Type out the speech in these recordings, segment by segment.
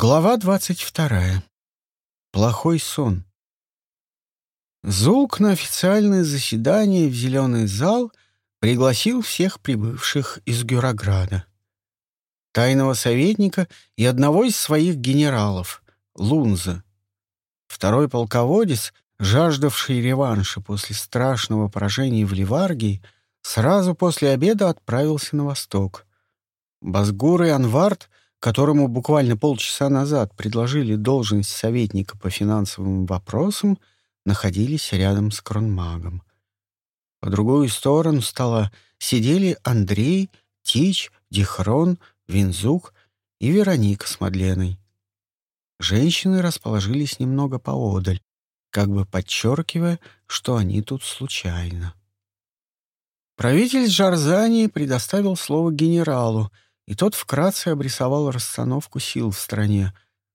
Глава двадцать вторая. Плохой сон. Зулк на официальное заседание в зеленый зал пригласил всех прибывших из Гюрограда. Тайного советника и одного из своих генералов, Лунза. Второй полководец, жаждавший реванша после страшного поражения в Ливаргии, сразу после обеда отправился на восток. Базгур и Анвард — которому буквально полчаса назад предложили должность советника по финансовым вопросам, находились рядом с кронмагом. По другую сторону стола сидели Андрей, Тич, Дихрон, Винзук и Вероника с Мадленой. Женщины расположились немного поодаль, как бы подчеркивая, что они тут случайно. Правитель Жарзани предоставил слово генералу — и тот вкратце обрисовал расстановку сил в стране,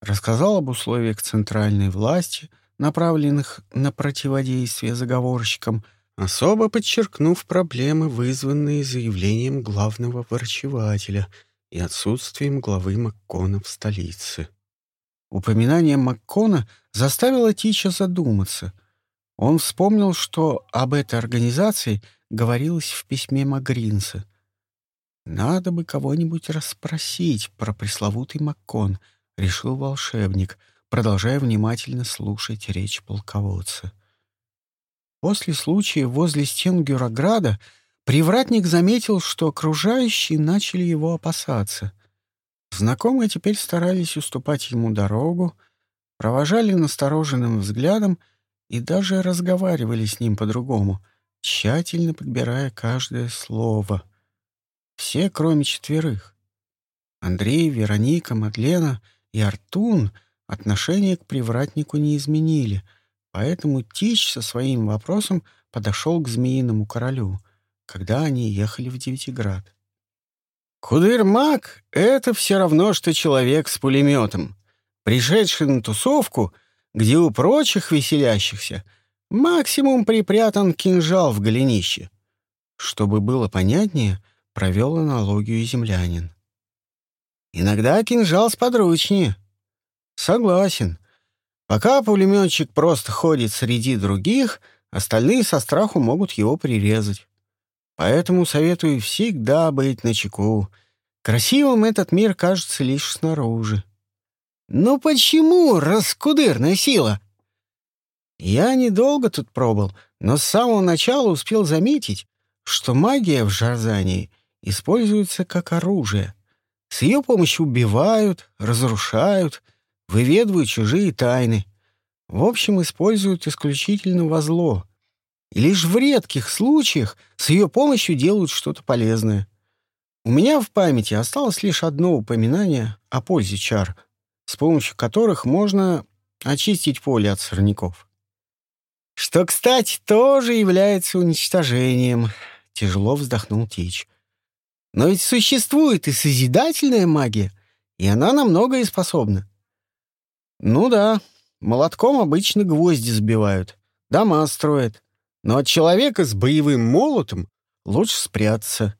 рассказал об условиях центральной власти, направленных на противодействие заговорщикам, особо подчеркнув проблемы, вызванные заявлением главного врачевателя и отсутствием главы Маккона в столице. Упоминание Маккона заставило Тича задуматься. Он вспомнил, что об этой организации говорилось в письме Магринса — «Надо бы кого-нибудь расспросить про пресловутый Маккон», — решил волшебник, продолжая внимательно слушать речь полководца. После случая возле стен Гюрограда привратник заметил, что окружающие начали его опасаться. Знакомые теперь старались уступать ему дорогу, провожали настороженным взглядом и даже разговаривали с ним по-другому, тщательно подбирая каждое слово — все, кроме четверых. Андрей, Вероника, Мадлена и Артун отношение к привратнику не изменили, поэтому Тич со своим вопросом подошел к Змеиному королю, когда они ехали в Девятиград. «Кудыр-маг — это все равно, что человек с пулеметом, пришедший на тусовку, где у прочих веселящихся максимум припрятан кинжал в голенище. Чтобы было понятнее — провел аналогию землянин. Иногда кинжал сподручнее. Согласен. Пока пулеметчик просто ходит среди других, остальные со страху могут его прирезать. Поэтому советую всегда быть начеку. Красивым этот мир кажется лишь снаружи. «Ну почему раскудырная сила?» Я недолго тут пробыл, но с самого начала успел заметить, что магия в Жарзании используется как оружие. С ее помощью убивают, разрушают, выведывают чужие тайны. В общем, используют исключительно во зло. И лишь в редких случаях с ее помощью делают что-то полезное. У меня в памяти осталось лишь одно упоминание о пользе чар, с помощью которых можно очистить поле от сорняков. Что, кстати, тоже является уничтожением. Тяжело вздохнул Тич. Но ведь существует и созидательная магия, и она на многое способна. Ну да, молотком обычно гвозди сбивают, дома строят. Но от человека с боевым молотом лучше спрятаться.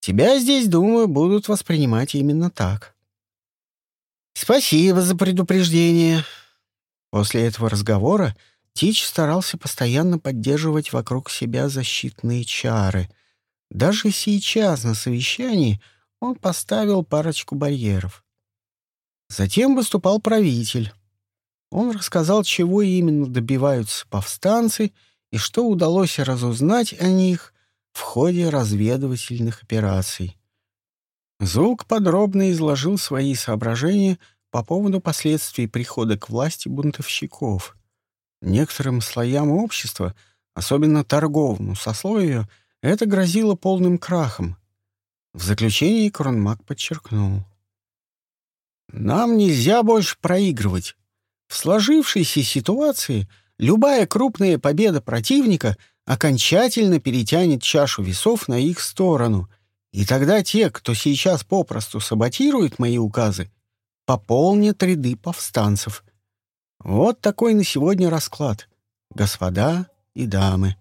Тебя здесь, думаю, будут воспринимать именно так. Спасибо за предупреждение. После этого разговора Тич старался постоянно поддерживать вокруг себя защитные чары — даже сейчас на совещании он поставил парочку барьеров. Затем выступал правитель. Он рассказал, чего именно добиваются повстанцы и что удалось разузнать о них в ходе разведывательных операций. Зулк подробно изложил свои соображения по поводу последствий прихода к власти бунтовщиков. Некоторым слоям общества, особенно торговому сословию, это грозило полным крахом. В заключении Кронмак подчеркнул. «Нам нельзя больше проигрывать. В сложившейся ситуации любая крупная победа противника окончательно перетянет чашу весов на их сторону, и тогда те, кто сейчас попросту саботирует мои указы, пополнят ряды повстанцев. Вот такой на сегодня расклад, господа и дамы.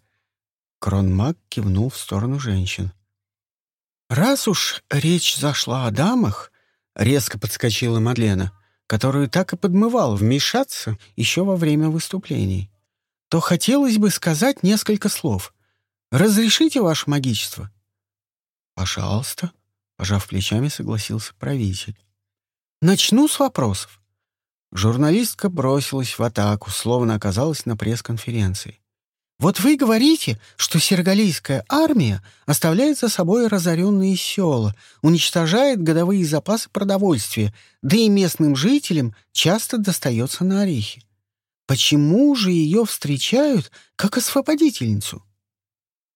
Кронмаг кивнул в сторону женщин. «Раз уж речь зашла о дамах», — резко подскочила Мадлена, которую так и подмывал вмешаться еще во время выступлений, то хотелось бы сказать несколько слов. «Разрешите ваше магичество?» «Пожалуйста», — пожав плечами, согласился правитель. «Начну с вопросов». Журналистка бросилась в атаку, словно оказалась на пресс-конференции. Вот вы говорите, что сергалийская армия оставляет за собой разоренные села, уничтожает годовые запасы продовольствия, да и местным жителям часто достается на орехи. Почему же ее встречают как освободительницу?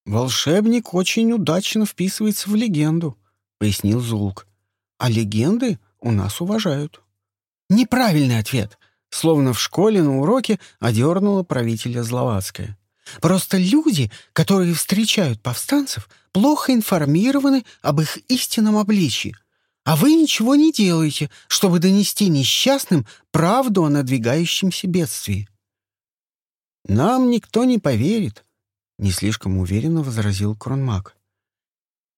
«Волшебник очень удачно вписывается в легенду», — пояснил Зулк. «А легенды у нас уважают». «Неправильный ответ», — словно в школе на уроке одернула правителя Зловацкая. Просто люди, которые встречают повстанцев, плохо информированы об их истинном обличии. А вы ничего не делаете, чтобы донести несчастным правду о надвигающемся бедствии. «Нам никто не поверит», — не слишком уверенно возразил Кронмак.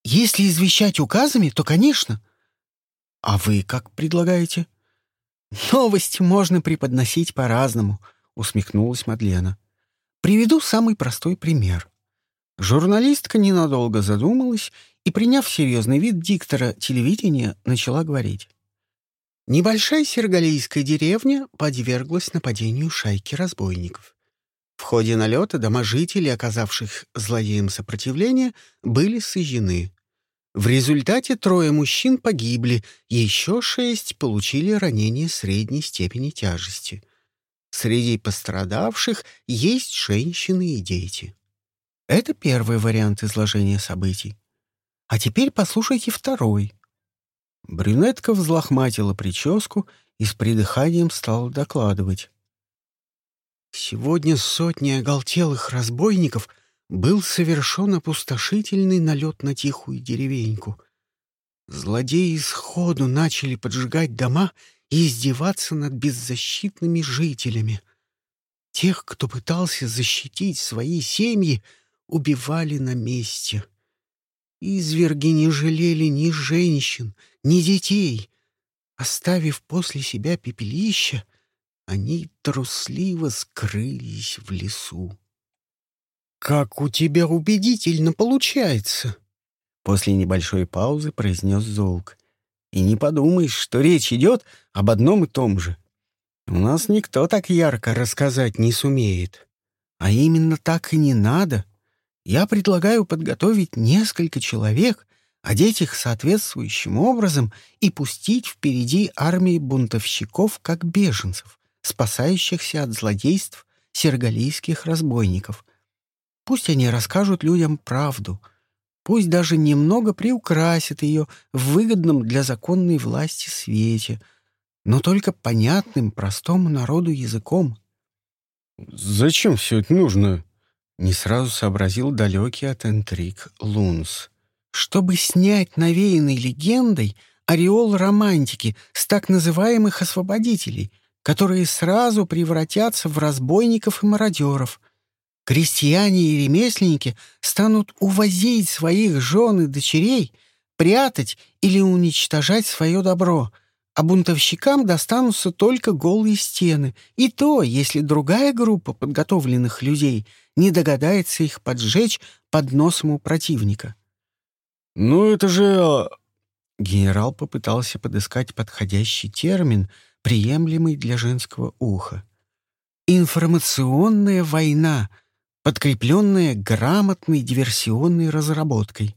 «Если извещать указами, то, конечно. А вы как предлагаете?» «Новости можно преподносить по-разному», — усмехнулась Мадлена. Приведу самый простой пример. Журналистка ненадолго задумалась и, приняв серьезный вид диктора телевидения, начала говорить. Небольшая сергалийская деревня подверглась нападению шайки разбойников. В ходе налета дома жителей, оказавших злодеям сопротивление, были сожжены. В результате трое мужчин погибли, еще шесть получили ранения средней степени тяжести — Среди пострадавших есть женщины и дети. Это первый вариант изложения событий. А теперь послушайте второй. Брюнетка взлохматила прическу и с придыханием стала докладывать. Сегодня сотни оголтелых разбойников был совершен опустошительный налет на тихую деревеньку. Злодеи сходу начали поджигать дома и издеваться над беззащитными жителями. Тех, кто пытался защитить свои семьи, убивали на месте. Изверги не жалели ни женщин, ни детей. Оставив после себя пепелище, они трусливо скрылись в лесу. «Как у тебя убедительно получается!» После небольшой паузы произнес Золк. И не подумаешь, что речь идет об одном и том же. У нас никто так ярко рассказать не сумеет. А именно так и не надо. Я предлагаю подготовить несколько человек, одеть их соответствующим образом и пустить впереди армии бунтовщиков как беженцев, спасающихся от злодейств сергалийских разбойников. Пусть они расскажут людям правду — Пусть даже немного приукрасит ее в выгодном для законной власти свете, но только понятным простому народу языком. «Зачем все это нужно?» — не сразу сообразил далекий от интриг Лунс. «Чтобы снять навеянной легендой ореол романтики с так называемых освободителей, которые сразу превратятся в разбойников и мародеров». Крестьяне и ремесленники станут увозить своих жен и дочерей, прятать или уничтожать свое добро, а бунтовщикам достанутся только голые стены, и то, если другая группа подготовленных людей не догадается их поджечь под носом у противника. «Ну это же...» а, Генерал попытался подыскать подходящий термин, приемлемый для женского уха. «Информационная война», подкрепленная грамотной диверсионной разработкой.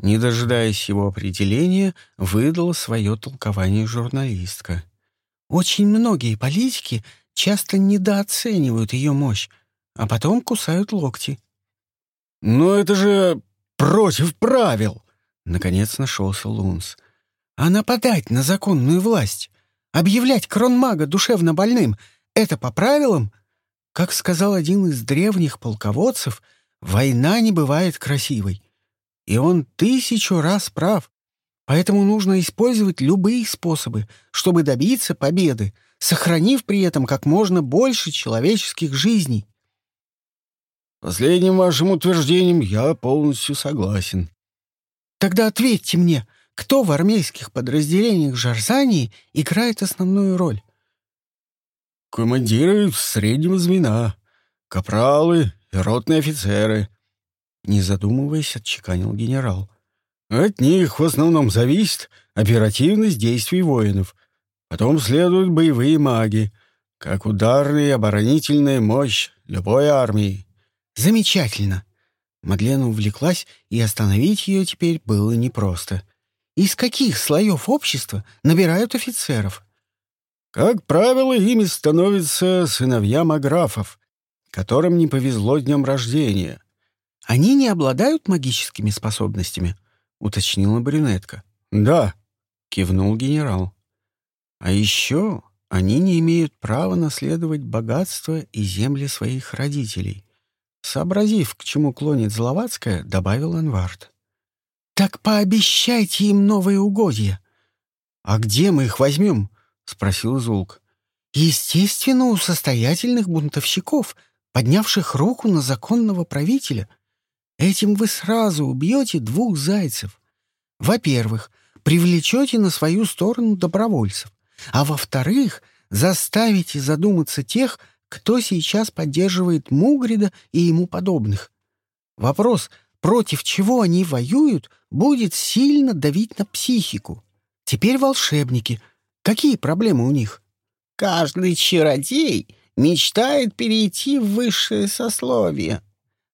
Не дожидаясь его определения, выдала свое толкование журналистка. Очень многие политики часто недооценивают ее мощь, а потом кусают локти. «Но это же против правил!» — наконец нашелся Лунс. «А нападать на законную власть, объявлять кронмага душевно больным — это по правилам?» Как сказал один из древних полководцев, война не бывает красивой. И он тысячу раз прав. Поэтому нужно использовать любые способы, чтобы добиться победы, сохранив при этом как можно больше человеческих жизней. Последним вашим утверждением я полностью согласен. Тогда ответьте мне, кто в армейских подразделениях Жарзании играет основную роль? Командиры среднего звена, капралы и ротные офицеры», — не задумываясь, отчеканил генерал. «От них в основном зависит оперативность действий воинов. Потом следуют боевые маги, как ударная и оборонительная мощь любой армии». «Замечательно!» Мадлена увлеклась, и остановить ее теперь было непросто. «Из каких слоев общества набирают офицеров?» Как правило, ими становятся сыновья маграфов, которым не повезло днем рождения. «Они не обладают магическими способностями?» — уточнила брюнетка. «Да», — кивнул генерал. «А еще они не имеют права наследовать богатство и земли своих родителей». Сообразив, к чему клонит Зловацкая, добавил Анвард. «Так пообещайте им новые угодья». «А где мы их возьмем?» — спросил Зулк. «Естественно, у состоятельных бунтовщиков, поднявших руку на законного правителя. Этим вы сразу убьете двух зайцев. Во-первых, привлечете на свою сторону добровольцев, а во-вторых, заставите задуматься тех, кто сейчас поддерживает Мугрида и ему подобных. Вопрос, против чего они воюют, будет сильно давить на психику. Теперь волшебники — Какие проблемы у них? Каждый чародей мечтает перейти в высшее сословие,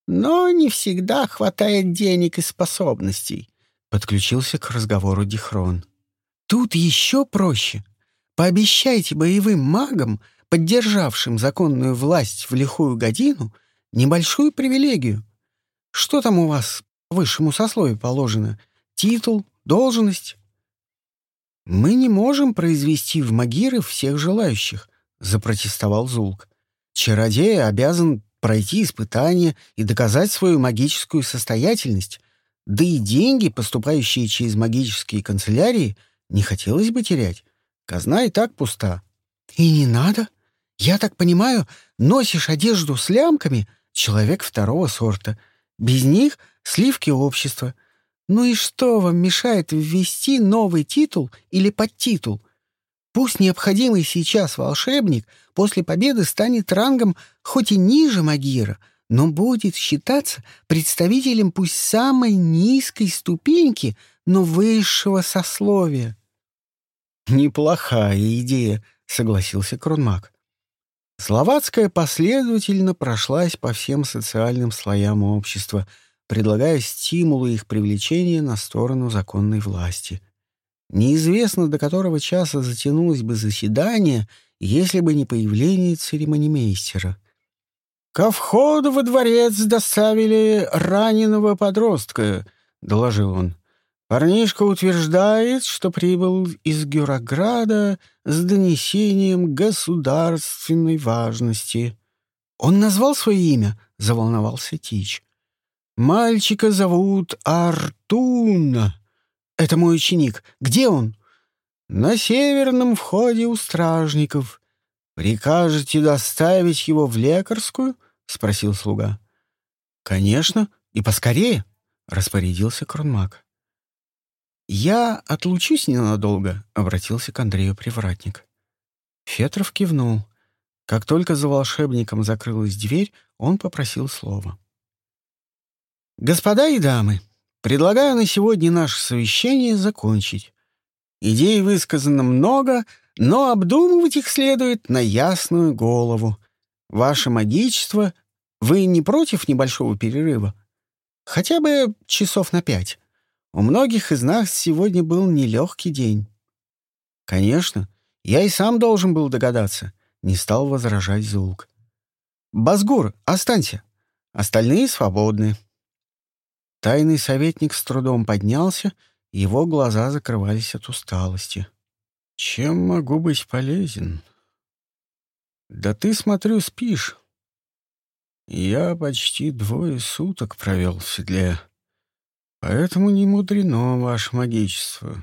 но не всегда хватает денег и способностей. Подключился к разговору Дихрон. Тут еще проще. Пообещайте боевым магам, поддержавшим законную власть в лихую годину, небольшую привилегию. Что там у вас высшему сословию положено? Титул, должность? «Мы не можем произвести в Магиры всех желающих», — запротестовал Зулк. «Чародей обязан пройти испытание и доказать свою магическую состоятельность, да и деньги, поступающие через магические канцелярии, не хотелось бы терять. Казна и так пуста». «И не надо. Я так понимаю, носишь одежду с лямками — человек второго сорта. Без них — сливки общества. Ну и что вам мешает ввести новый титул или подтитул? Пусть необходимый сейчас волшебник после победы станет рангом хоть и ниже Магира, но будет считаться представителем пусть самой низкой ступеньки, но высшего сословия. «Неплохая идея», — согласился Кронмак. Словацкая последовательно прошлась по всем социальным слоям общества — предлагая стимулы их привлечения на сторону законной власти. Неизвестно, до которого часа затянулось бы заседание, если бы не появление церемонимейстера. «Ко входу во дворец доставили раненого подростка», — доложил он. «Парнишка утверждает, что прибыл из Гюрограда с донесением государственной важности». «Он назвал свое имя?» — заволновался Тич. Мальчика зовут Артун. Это мой ученик. Где он? На северном входе у стражников. Прикажете доставить его в лекарскую? спросил слуга. Конечно, и поскорее, распорядился Кронмак. Я отлучусь ненадолго, обратился к Андрею привратник. Фетров кивнул. Как только за волшебником закрылась дверь, он попросил слова. Господа и дамы, предлагаю на сегодня наше совещание закончить. Идей высказано много, но обдумывать их следует на ясную голову. Ваше магичество, вы не против небольшого перерыва? Хотя бы часов на пять. У многих из нас сегодня был нелегкий день. Конечно, я и сам должен был догадаться. Не стал возражать Зулк. Базгур, останься. Остальные свободны. Тайный советник с трудом поднялся, его глаза закрывались от усталости. «Чем могу быть полезен?» «Да ты, смотрю, спишь. Я почти двое суток провел в седле, поэтому не мудрено ваше магичество.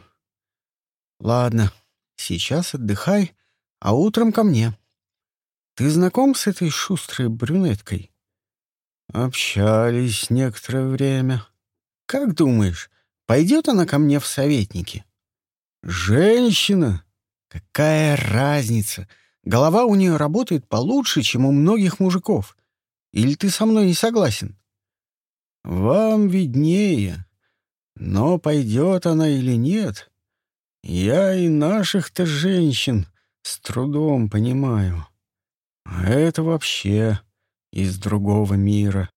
Ладно, сейчас отдыхай, а утром ко мне. Ты знаком с этой шустрой брюнеткой?» Общались некоторое время. Как думаешь, пойдет она ко мне в советники? Женщина? Какая разница? Голова у нее работает получше, чем у многих мужиков. Или ты со мной не согласен? Вам виднее. Но пойдет она или нет, я и наших-то женщин с трудом понимаю. А это вообще из другого мира.